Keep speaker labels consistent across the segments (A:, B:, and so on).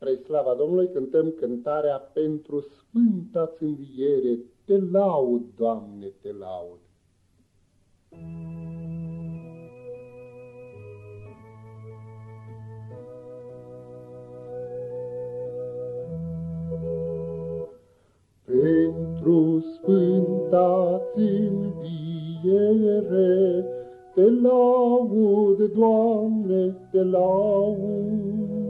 A: Spre slava Domnului cântăm cântarea pentru Sfânta-ți înviere. Te laud, Doamne, te laud. Pentru Sfânta-ți înviere, te laud, Doamne, te laud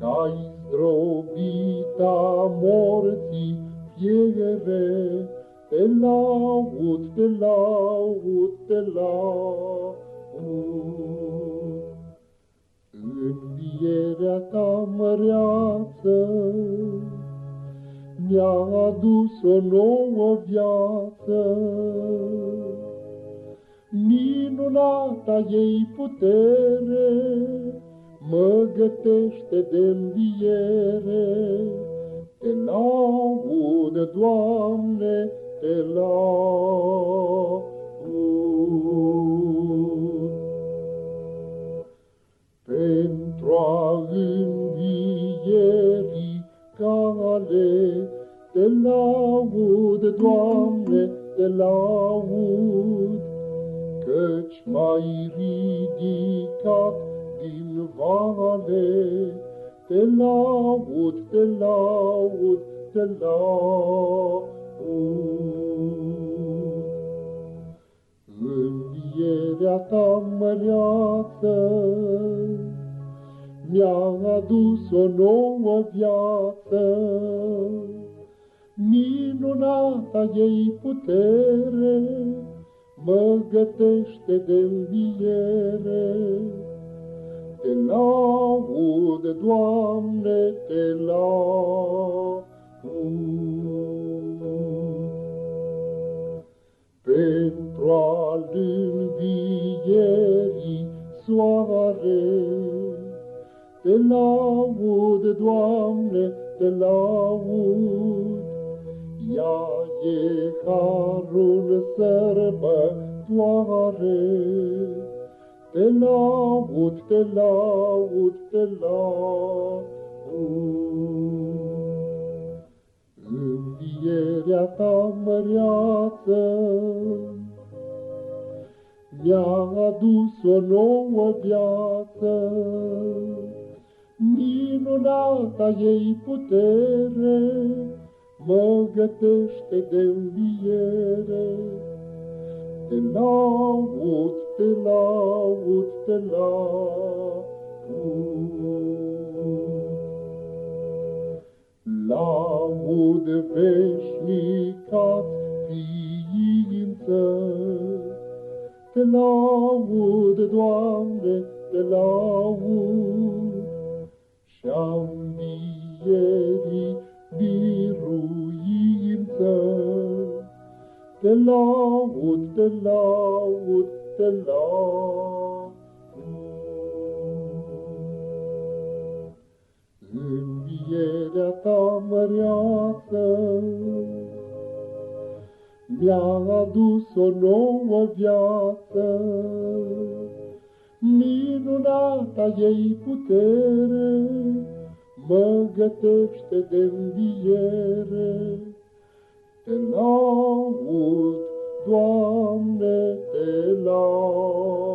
A: ai zdrobita morții fiere, te laud, te laud, te laud. Învierea ta măreață mi-a adus o nouă viață, minunata ei putere, mă gătește de înviere. Te laud, Doamne, te laud. Pentru a învierii cale, te laud, Doamne, te laud, căci m-ai ridicat din vale, te laud, te laud, te laud. Învierea ta măreață mi-a adus o nouă viață, minunata ei putere mă gătește de înviere. Te laud, Doamne, te laud. Pentru al învierii soare, te laud, Doamne, te laud. Ea e harul sărbătoare, te laud, te laud, te laud. Învierea ta măreață mi-a adus o nouă viață, minunata ei putere mă gătește de înviere. Te laud, te laud, te laud. Laud veșnicat ființă, te laud, Doamne, te laud, și-am vierii biruință, te laud, te laud, te laud. Măreață mi-a adus o nouă viață, minunata ei putere mă gătește de înviere. Te laud, Doamne, te laud.